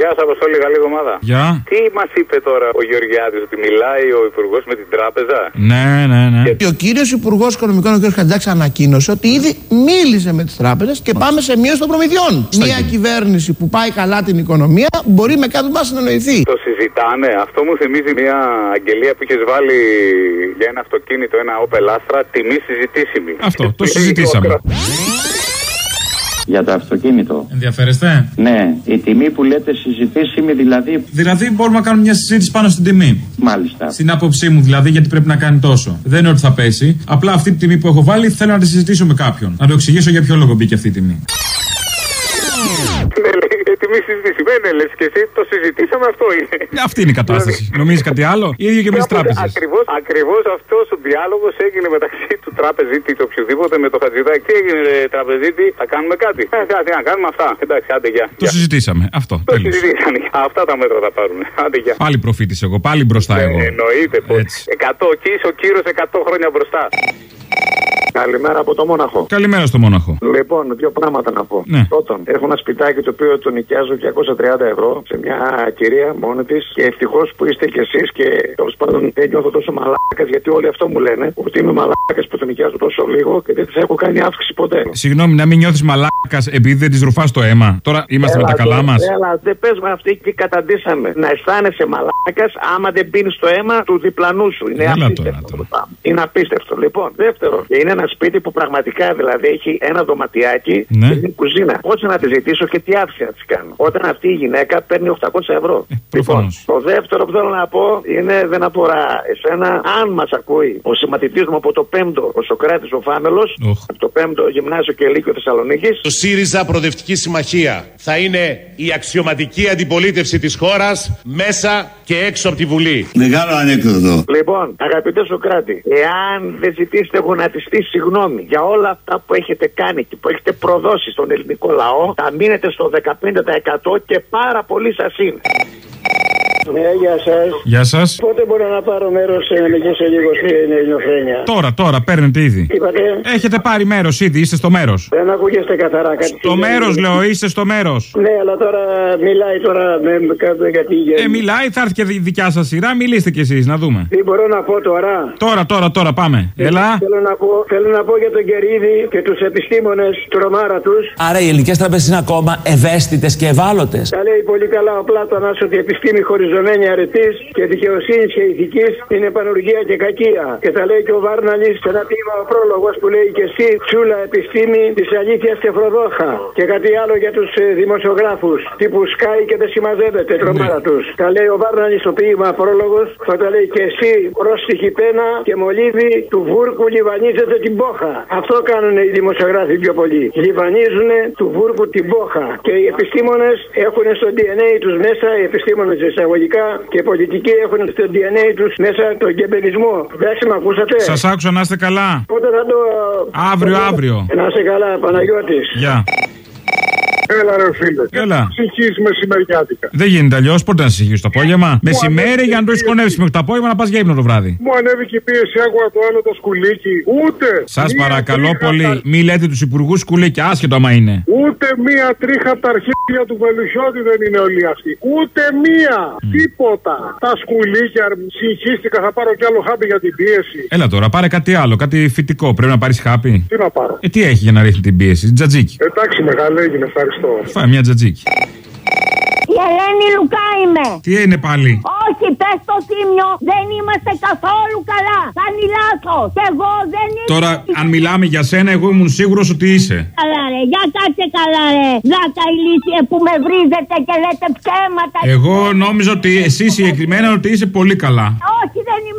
Γεια σας, Αποστόλη, καλή εβδομάδα. Γεια. Τι μας είπε τώρα ο Γεωργιάδης, ότι μιλάει ο Υπουργός με την τράπεζα; Ναι, ναι, ναι. Και ο κύριος Υπουργός Οικονομικών, ο κ. Χατζάκη, ανακοίνωσε ότι ήδη μίλησε με τις τράπεζες και πάμε σε μείωση των προμηθειών. Μια κυβέρνηση που πάει καλά την οικονομία μπορεί με κάτι μα να εννοηθεί. Το συζητάνε. Αυτό μου θυμίζει μια αγγελία που είχες βάλει για ένα αυτοκίνητο, ένα Opel Astra, τιμή συζητήσιμη. Αυτό, το συζητήσαμε. Για το αυτοκίνητο. Ενδιαφέρεστε; Ναι, η τιμή που λέτε συζητήσιμη δηλαδή. Δηλαδή μπορούμε να κάνουμε μια συζήτηση πάνω στην τιμή. Μάλιστα. Στην άποψή μου δηλαδή, γιατί πρέπει να κάνει τόσο. Δεν είναι ότι θα πέσει. Απλά αυτή τη τιμή που έχω βάλει θέλω να τη συζητήσω με κάποιον. Να το εξηγήσω για ποιο λόγο μπήκε αυτή η τιμή. Ναι, λέει, ε, τιμή συζητήσιμη. Ναι, λες και εσύ το συζητήσαμε, αυτό είναι. Ε, Αυτή είναι η κατάσταση. Νομίζεις κάτι άλλο; Η ίδια και με τι τράπεζες; Ακριβώς, ακριβώς αυτός ο διάλογος έγινε μεταξύ του τραπεζίτη του οποιοδήποτε με το Χατζηδάκη. Τι έγινε, ρε, τραπεζίτη, θα κάνουμε κάτι; Ε, κάτι να κάνουμε αυτά. Εντάξει, άντε γεια. Το Γεια. συζητήσαμε. Αυτό. Το Τέλος. συζητήσανε. Αυτά τα μέτρα θα πάρουν. Άντε γεια. Πάλι προφήτης εγώ, πάλι μπροστά εγώ. Ε, εννοείται πως. Έτσι. 100 εκεί είσαι ο κύριος 100 χρόνια μπροστά. Καλημέρα από το Μόναχο. Καλημέρα στο Μόναχο. Λοιπόν, δύο πράγματα να πω. Ναι. Πρώτον, έχω ένα σπιτάκι το οποίο το νοικιάζω 230 ευρώ σε μια κυρία μόνη της και ευτυχώς που είστε κι εσείς και τέλος πάντων δεν νιώθω τόσο μαλάκας γιατί όλοι αυτό μου λένε ότι είμαι μαλάκας που το νοικιάζω τόσο λίγο και δεν τη έχω κάνει αύξηση ποτέ. Συγγνώμη, να μην νιώθεις μαλάκας επειδή δεν της ρουφάς το αίμα. Τώρα είμαστε με τα καλά μας. Έλα, δεν πες με αυτή και καταντήσαμε. Να αισθάνεσαι μαλάκας άμα δεν πίνεις το αίμα του διπλανού σου. Είναι Έλα απίστευτο. τώρα, αυτό τώρα. το πράγμα. Είναι απίστευτο. Λοιπόν, δεύτερο, και είναι ένα σπίτι που πραγματικά δηλαδή έχει ένα δωματιάκι Ναι. και μια κουζίνα. Πώ να τη ζητήσω και τι αύξηση να της κάνω. Όταν αυτή η γυναίκα παίρνει 800 ευρώ. Ε, προφανώς. λοιπόν, το δεύτερο που θέλω να πω είναι δεν αφορά εσένα. Αν μας ακούει ο συμμαθητή μου από το 5ο, ο Σοκράτης ο Φάμελος, Οχ. από το 5ο Γυμνάσιο και Λύκειο Θεσσαλονίκης, Το ΣΥΡΙΖΑ Προοδευτική Συμμαχία θα είναι η αξιωματική αντιπολίτευση της χώρας μέσα και έξω από τη Βουλή. Μεγάλο ανέκδοτο. Λοιπόν, αγαπητέ Σοκράτη, εάν δεν ζητήσετε γονατιστή συγγνώμη για όλα αυτά που έχετε κάνει και που έχετε προδώσει στον ελληνικό λαό, θα μείνετε στο 15% και πάρα πολύ σας είναι. Ναι, γεια σας. Γεια σας. Πότε μπορώ να πάρω μέρος σε να μιλήσω λίγο στην ελληνοφρένεια. Τώρα, τώρα, παίρνετε ήδη. Τι είπατε, Έχετε πάρει μέρος ήδη, είστε στο μέρος. δεν ακούγεστε καθαρά κάτι. Το συμβαίνει. μέρος, λέω, είστε στο μέρος. Ναι, αλλά τώρα μιλάει τώρα με, με κάτω γιατί. Ε, μιλάει, θα έρθει και η δικιά σας σειρά, μιλήστε κι εσείς, να δούμε. Τι μπορώ να πω τώρα; Τώρα, τώρα, τώρα, πάμε. Έλα. Θέλω να πω, θέλω να πω για τον Κερίδη και τους επιστήμονες τρομάρα τους. Άρα οι ελληνικές τράπεζες είναι ακόμα ευαίσθητες και ευάλωτες. Τα λέει πολύ καλά ο Πλάτωνας ότι η επιστήμη χωριζωμένη αρετής και δικαιοσύνης και ηθικής είναι πανουργία και κακία. Και τα λέει και ο Βάρναλης σε ένα τμήμα ο πρόλογος που λέει και εσύ τσούλα επιστήμη της αλήθειας και φροδόχα. Και κάτι άλλο για τους δημοσιογράφους τύπου Sky και δεν συμμαζεύεται τρομάρα τους. Τα λέει ο Βάρναλης στο ποίημα πρόλογος, θα τα λέει και εσύ πρόστιχη πένα και μολύβι του βούρκου λιβανίζεται την πόχα. Αυτό κάνουν οι δημοσιογράφοι πιο πολύ. Λιβανίζουν του βούρκου την πόχα. Και οι επιστήμονες έχουν στο DNA τους μέσα, οι επιστήμονες εισαγωγικά και οι πολιτικοί έχουν στο DNA τους μέσα τον κεμπελισμό. Εντάξει, με ακούσατε; Σας άκουσα να είστε καλά. Πότε θα το. Αύριο, αύριο. Να είστε καλά, Παναγιώτης. Γεια. Έλα, ρε φίλε. Έλα. Ψυχή μεσημεριάτικα. Δεν γίνεται αλλιώς. Πότε να συγχύσεις το απόγευμα; Μεσημέρι για να το σκονεύσει μέχρι το απόγευμα να πας για ύπνο το βράδυ. Μου ανέβηκε η πίεση, άκουγα το άλλο το σκουλίκι. Ούτε. Σας μία παρακαλώ τρίχα πολύ, τα- μη λέτε τους υπουργούς σκουλίκια, άσχετο άμα είναι. Ούτε μία τρίχα από τα αρχίδια του Βελουχιώτη δεν είναι όλοι αυτοί. Ούτε μία. Τίποτα. Τα σκουλίκια, συγχύστηκα, θα πάρω κι άλλο χάπι για την πίεση. Έλα τώρα, πάρε κάτι άλλο, κάτι φυτικό. Πρέπει να πάρεις χάπι. Τι να πάρω; Ε, τι έχει για να ρίχνει την πίεση, τζατζίκι. Εντάξει, μεγάλη έγινε, ευχαριστώ. Φάει μια τζατζίκι. Η Ελένη Λουκά είμαι. Τι είναι πάλι; Όχι, πες το θύμιο, δεν είμαστε καθόλου καλά. Κάνει λάθος. Και εγώ δεν είμαι. Τώρα, αν μιλάμε για σένα, εγώ ήμουν σίγουρος ότι είσαι. Καλά, ρε, για κάτσε καλά, ρε. Ζάκα ηλίθιε που με βρίζετε και λέτε ψέματα. Εγώ νόμιζα ότι εσύ συγκεκριμένα ότι είσαι πολύ καλά.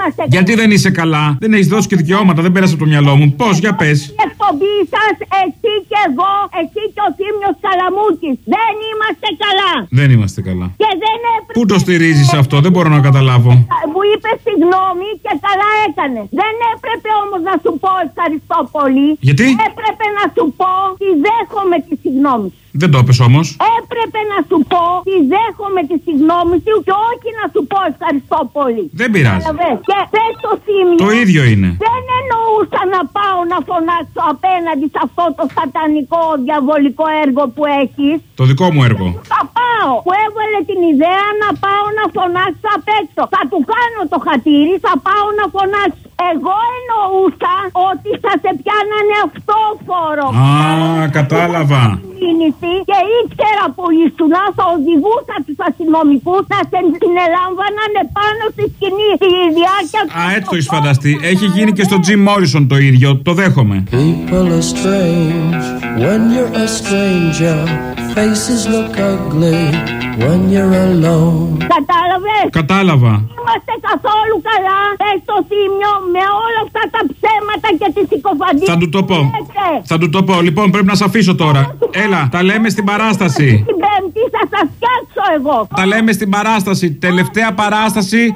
Όχι, δεν είμαστε Γιατί δεν είσαι καλά, δεν έχεις δώσει και δικαιώματα, δεν πέρασε από το μυαλό μου. Πώς, για πες. Η εκπομπή σας, εσύ και εγώ, εσύ και ο θύμιο Καλαμούκης. Δεν είμαστε καλά. Δεν είμαστε καλά. Και δεν έπρεπε. Πού το στηρίζεις αυτό, δεν μπορώ να καταλάβω. Μου είπες συγγνώμη και καλά έκανες. Δεν έπρεπε όμως να σου πω ευχαριστώ πολύ. Γιατί; Έπρεπε να σου πω ότι δέχομαι τη συγγνώμη σου. Δεν το έπε όμως. Έπρεπε να σου πω ότι δέχομαι τη συγγνώμη σου και όχι να σου πω ευχαριστώ πολύ. Δεν πειράζει. Καταλαβες. Και πες το θύμιο. Το ίδιο είναι. Δεν εννοούσα να πάω να φωνάξω απέναντι σε αυτό το σατανικό διαβολικό έργο που έχεις. Το δικό μου έργο. Θα πάω που έβαλε έβγαλε την ιδέα να πάω να φωνάξω απ' έξω. Θα του κάνω το χατήρι, θα πάω να φωνάξω. Εγώ εννοούσα ότι θα σε πιάνανε αυτόφορο. Α, κατάλαβα. Κίνηση και ήξερα που ήσουν, θα οδηγούσα τους αστυνομικούς να σε συνελάμβαναν πάνω στη σκηνή στη διάρκεια του. Α, έτσι το έχεις φανταστεί. Έχει γίνει και στο Jim Morrison το ίδιο. Το δέχομαι. People are strange when you're a stranger. Faces look ugly when you're alone. Κατάλαβες; Κατάλαβα. Είμαστε καθόλου καλά ε, στο θύμιο με όλα αυτά τα ψέματα και τις συκοφαντίε. Θα του το πω. Θα του το πω. Λοιπόν, πρέπει να σε αφήσω τώρα. Έλα, τα λέμε στην παράσταση. Την Πέμπτη θα σας φτιάξω εγώ. Τα λέμε στην παράσταση. Τελευταία παράσταση.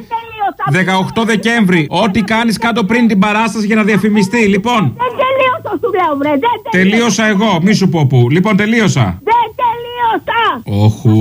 18 Δεκέμβρη. Ό,τι κάνεις κάτω πριν την παράσταση για να διαφημιστεί. Λοιπόν, Δεν τελείωσα σου λέω βρε. Δεν τελείωσα εγώ. Μη σου πω που. Λοιπόν, τελείωσα. Δεν τελείωσα. Όχου.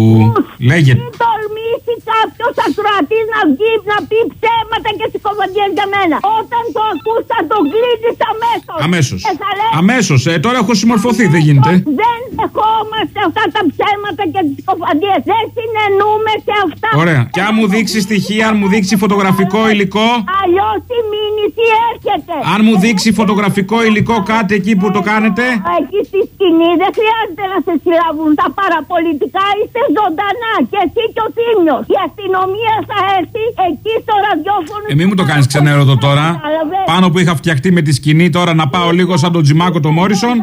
Λέγεται. Μην τολμήσεις κάποιο ακροατής να βγει να πει ψέματα και συκοφαντίε για μένα. Όταν το ακούς θα το κλείσει αμέσως. Αμέσως. Και θα λέει, Αμέσως. Ε, τώρα έχω συμμορφωθεί. Δεν γίνεται. Δεν δεχόμαστε αυτά τα ψέματα και τις συκοφαντίε. Δεν συνενούμε σε αυτά. Ωραία. Και αν μου δείξεις στοιχεία, αν μου δείξεις φωτογραφικό υλικό. Αλλιώς η μήνυση έρχεται. Αν μου δείξει φωτογραφικό υλικό κάτι εκεί που το κάνετε. Εκεί στη σκηνή δεν χρειάζεται να σε συλλαβούν τα παραπολιτικά. Είστε ζωντανά και εσύ και ο Θήμιος. Η αστυνομία θα έρθει εκεί στο ραδιόφωνο. Ε, μη μου το κάνεις ξενέρωτο τώρα. Κατάλαβες. Πάνω που είχα φτιαχτεί με τη σκηνή τώρα να πάω λίγο σαν τον Τζιμάκο το Μόρισον.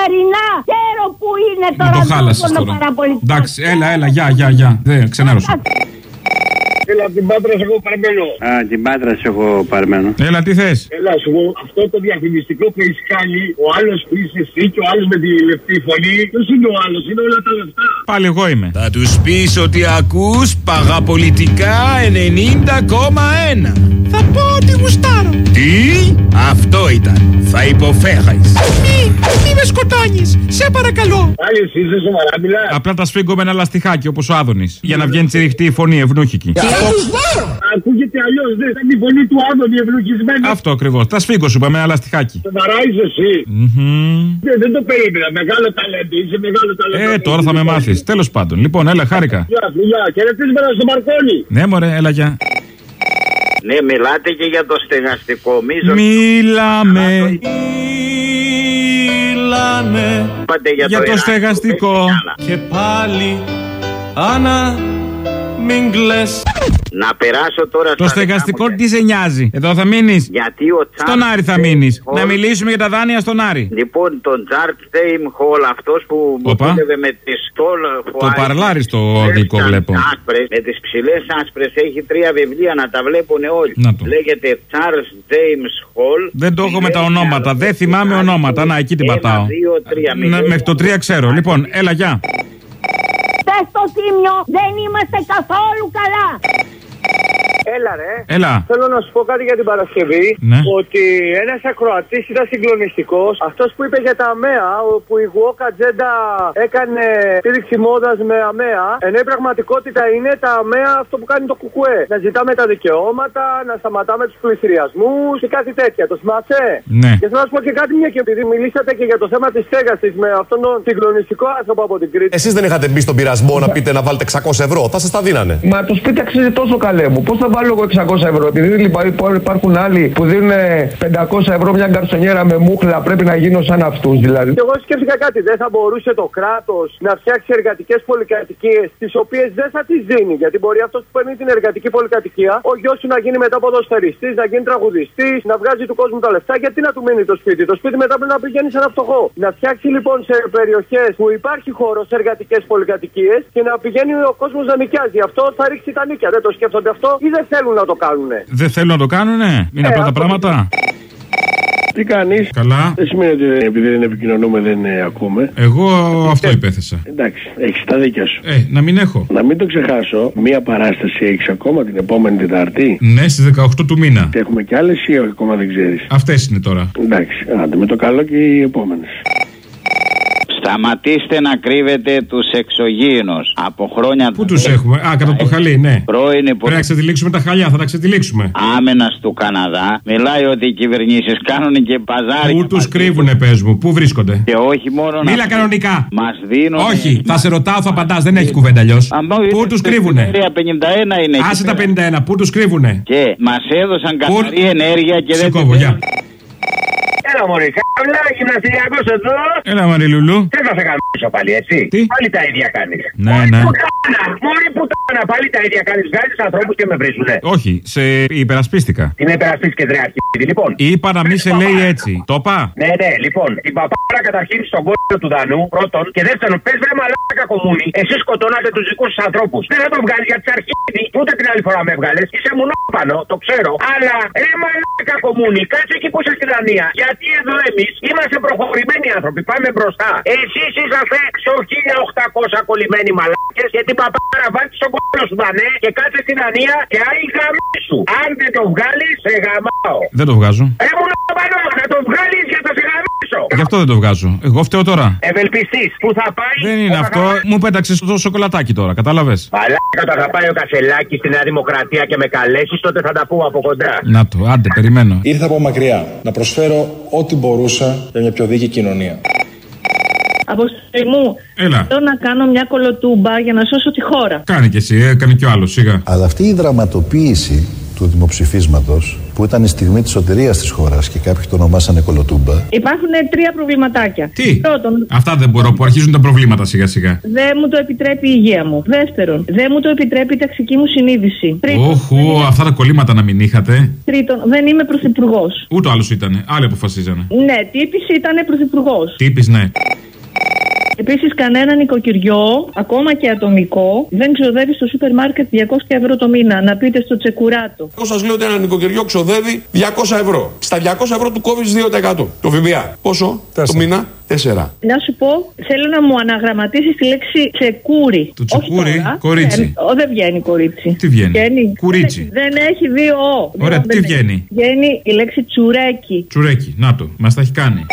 When είναι το Μου το χάλασες ραδιόφωνο τώρα. παραπολιτικό. Εντάξει, έλα, έλα, γεια, γεια, γεια. Δεν ξενέρωσα. Έλα, την πάντρα σε εγώ παραμένω. Α, την πάντρα σε έχω παρμένο. Έλα, τι θες; Έλα, σου πω, αυτό το διαφημιστικό που έχεις κάνει, ο άλλος που είσαι εσύ και ο άλλος με τη λεπτή φωνή, ποιος είναι ο άλλος, είναι όλα τα λεφτά. Πάλι εγώ είμαι. Θα τους πεις ότι ακούς παραπολιτικά 90,1. Θα πω ότι γουστάρω. Τι; Αυτό ήταν. Θα υποφέρεις. Μη, μη με σκοτώνεις. Σε παρακαλώ. Πάλι εσύ είσαι σοβαρά, μιλά. Απλά τα σφίγγω με ένα λαστιχάκι όπως ο Άδωνης. Για να βγαίνει τσιριχτή η φωνή, ευνούχικη. Ακούγεται αλλιώς, δεν ήταν η φωνή του Άδωνη ευλογισμένη. Αυτό ακριβώς. Τα σφίγγω σου είπα, με ένα λαστιχάκι. Σοβαρά είσαι εσύ. Μμμ. Δεν, δεν το περίμενα. Μεγάλο ταλέντο. Είσαι μεγάλο ταλέντο. Ε, τώρα θα με μάθεις. Τέλος πάντων. Λοιπόν, έλα, χάρηκα. Γεια, φιλιά. Χαιρετίσματα στο Μαρκόνι. Ναι, μωρέ, έλα, γεια. Ναι, μιλάτε και για το στεγαστικό. Μίζος. Μιλάμε Μιλάμε Είπατε για, για το Ιράν. στεγαστικό. και πάλι Άννα μην κλαις Να περάσω τώρα Το στα στεγαστικό δικά μου τι σε νοιάζει. Εδώ θα μείνει. Γιατί ο Τσάρλ Στον Άρη θα Stein μείνει. Hall- Να μιλήσουμε για τα δάνεια στον Άρη. Λοιπόν, τον Τζαρτ Στέιμ Χολ, αυτό που μου Όπα. δούλευε με τι τόλ Το παρλάρι στο αγγλικό βλέπω. Άσπρες, με τι ψηλέ άσπρε έχει τρία βιβλία να τα βλέπουν όλοι. Να το. Λέγεται Charles James Hall. Δεν το έχω με τα ονόματα. Δεν θυμάμαι ονόματα. Να, εκεί την Ένα, πατάω. δύο, τρία, Ναι, μηδέν. Μέχρι το 3 ξέρω. Λοιπόν, έλα, γεια. Πες στο Θήμιο δεν είμαστε καθόλου καλά. you Έλα ρε. Έλα. Θέλω να σου πω κάτι για την Παρασκευή. Ναι. Ότι ένας ακροατής ήταν συγκλονιστικός. Αυτός που είπε για τα ΑΜΕΑ, όπου η Γουόκα Ατζέντα έκανε στήριξη μόδας με ΑΜΕΑ. Ενώ η πραγματικότητα είναι τα ΑΜΕΑ αυτό που κάνει το Κουκουέ. Να ζητάμε τα δικαιώματα, να σταματάμε τους πληστηριασμού και κάτι τέτοια. Το θυμάσαι; Ναι. Και θέλω να σου πω και κάτι μια και επειδή μιλήσατε και για το θέμα της στέγασης με αυτόν τον συγκλονιστικό άνθρωπο από την Κρήτη. Εσείς δεν είχατε μπει στον πειρασμό να πείτε να βάλετε 600 ευρώ. Θα σας τα δίνανε. Μα το σπίτι αξίζει τόσο καλέ μου. Πώς θα βάλω εγώ 600 ευρώ. Επειδή λοιπόν υπάρχουν άλλοι που δίνουν 500 ευρώ μια γκαρσονιέρα με μούχλα, πρέπει να γίνω σαν αυτούς δηλαδή. Και εγώ σκέφτηκα κάτι. Δεν θα μπορούσε το κράτος να φτιάξει εργατικές πολυκατοικίες, τις οποίες δεν θα τις δίνει. Γιατί μπορεί αυτός που παίρνει την εργατική πολυκατοικία, ο γιος σου να γίνει μετά ποδοσφαιριστής, να γίνει τραγουδιστής, να βγάζει του κόσμου τα λεφτά. Γιατί να του μείνει το σπίτι; Το σπίτι μετά πρέπει να πηγαίνει σε ένα φτωχό. Να φτιάξει λοιπόν σε περιοχές που υπάρχει χώρος σε εργατικές πολυκατοικίες και να πηγαίνει ο κόσμος να νοικιάζει. Αυτό θα ρίξει τα νίκια. Δεν το σκέφτονται αυτό ή δεν θέλουν να το κάνουνε. Δεν θέλουν να το κάνουνε; Είναι απλά τα πράγματα; Τι κάνεις; Καλά. Δεν σημαίνει ότι επειδή δεν επικοινωνούμε δεν ε, ακούμε. Εγώ αυτό υπέθεσα. Εντάξει, έχεις τα δίκια σου. Ε, να μην έχω. Να μην το ξεχάσω, μία παράσταση έχεις ακόμα την επόμενη Τετάρτη; Ναι, στις 18 του μήνα. Και έχουμε κι άλλες ή όχι, ακόμα δεν ξέρεις; Αυτές είναι τώρα. Εντάξει, άντε με το καλό και οι επόμενες. Στα Σταματήστε να κρύβετε τους εξωγήινους. Από χρόνια Πού τους έχουμε; Α, κατά το χαλί, ναι. Πρώην Πρέπει να ξετυλίξουμε τα χαλιά, θα τα ξετυλίξουμε. άμενα του Καναδά μιλάει ότι οι κυβερνήσεις κάνουν και παζάρια. Πού τους κρύβουνε, πες μου, πού βρίσκονται; Και όχι μόνο Μίλα κανονικά. Μας δίνουν. Όχι, θα σε ρωτάω, θα απαντάς, δεν έχει κουβέντα αλλιώς. Πού τους κρύβουνε; 51 είναι. Άσε τα 51, πού τους κρύβουνε; Και μας έδωσαν καθαρή ενέργεια και Σε δεν. Κόβω, γεια. Έλα μωρή, καλά γυμναστηριακός εδώ. Έλα, Μαριλουλού. Δεν θα σε καμίσω πάλι, έτσι. Τι; Πάλι τα ίδια κάνεις. Ναι, ναι. Πουτάνα, μωρή πουτάνα, πάλι τα ίδια κάνεις. Βγάζεις ανθρώπους και με βρίζουνε. Όχι, σε υπερασπίστηκα. Την υπερασπίσεις και τρέχει λοιπόν. Είπα να μην σε λέει έτσι. Το είπα. Ναι, ναι, λοιπόν, την παπάρα καταρχήν στον κόσμο του Δανού, πρώτον. Και δεύτερον, πες βρε μαλάκα κομμούνι, εσεί σκοτώνατε τους δικούς σα ανθρώπους. Δεν θα το βγάλεις για τις αρχίδι, ούτε την άλλη φορά με έβγαλες. Είσαι μονόπανο, το ξέρω. Αλλά ρε μαλάκα κομμούνι, κάτσε εκεί που είσαι στη Δανία. Γιατί εδώ εμείς είμαστε προχωρημένοι άνθρωποι, πάμε μπροστά. Εσείς είσαστε στο 1800 κολλημένοι μαλάκες και την παπάρα βάλει στον κόσμο σου Δανέ και κάτσε στη Δανία και άι γαμίσου. Αν δεν το βγάλεις, σε γαμάω. Δεν το βγάζω. Ρε μονόπανο, να το βγάλεις Γι' αυτό δεν το βγάζω. Εγώ φταίω τώρα. Ευελπιστή, πού θα πάει; Δεν είναι αυτό. Μου πέταξες το σοκολατάκι τώρα, κατάλαβες; Μαλάκα, όταν θα πάει ο Κασελάκης στη Νέα Δημοκρατία και με καλέσεις, τότε θα τα πούμε από κοντά. Να το, άντε, περιμένω. Ήρθα από μακριά να προσφέρω ό,τι μπορούσα για μια πιο δίκαιη κοινωνία. Αποστολή μου, Έλα. θέλω να κάνω μια κολοτούμπα για να σώσω τη χώρα. Κάνει κι εσύ, έκανε κι ο άλλος, σιγά. Αλλά αυτή η δραματοποίηση του δημοψηφίσματος που ήταν η στιγμή της σωτηρίας της χώρας και κάποιοι το ονομάσανε κολοτούμπα Υπάρχουν τρία προβληματάκια. Τι; Πρώτον, Αυτά δεν μπορώ που αρχίζουν τα προβλήματα σιγά σιγά. δεν μου το επιτρέπει η υγεία μου. Δεύτερον, δεν μου το επιτρέπει η ταξική μου συνείδηση. Τρίτον, Όχου, αυτά τα κολλήματα να μην είχατε. τρίτον δεν είμαι πρωθυπουργός. Ούτε άλλο ήταν. Άλλοι αποφασίζανε. Ναι, τύπης ήταν πρωθυπουργός. Τύπης, ναι. Επίσης, κανένα νοικοκυριό, ακόμα και ατομικό, δεν ξοδεύει στο σούπερ μάρκετ 200 ευρώ το μήνα. Να πείτε στο τσεκουράτο. Εγώ σας λέω ότι ένα νοικοκυριό ξοδεύει 200 ευρώ. Στα 200 ευρώ του κόβει 2%. Το ΦΠΑ. Πόσο το μήνα; 4. Να σου πω, θέλω να μου αναγραμματίσεις τη λέξη τσεκούρι. Το τσεκούρι, Όχι τώρα. κορίτσι. Ε, ο, δεν βγαίνει κορίτσι. Τι βγαίνει; Κουρίτσι. Δεν, δεν έχει δύο ο. Ωραία, Δεν- τι δεν- βγαίνει; Βγαίνει η λέξη τσουρέκι. Τσουρέκι, να το, μας τα έχει κάνει.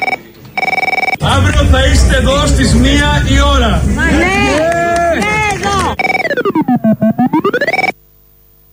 Αύριο θα είστε εδώ στις μία η ώρα. Ναι, ναι, εδώ.